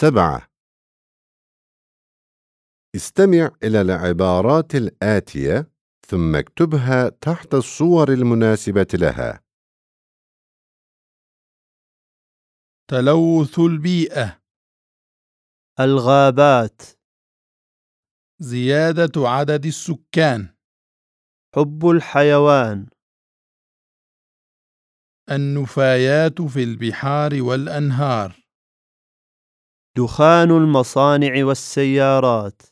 سبعة. استمع إلى العبارات الآتية ثم اكتبها تحت الصور المناسبة لها. تلوث البيئة. الغابات. زيادة عدد السكان. حب الحيوان. النفايات في البحار والأنهار. دخان المصانع والسيارات.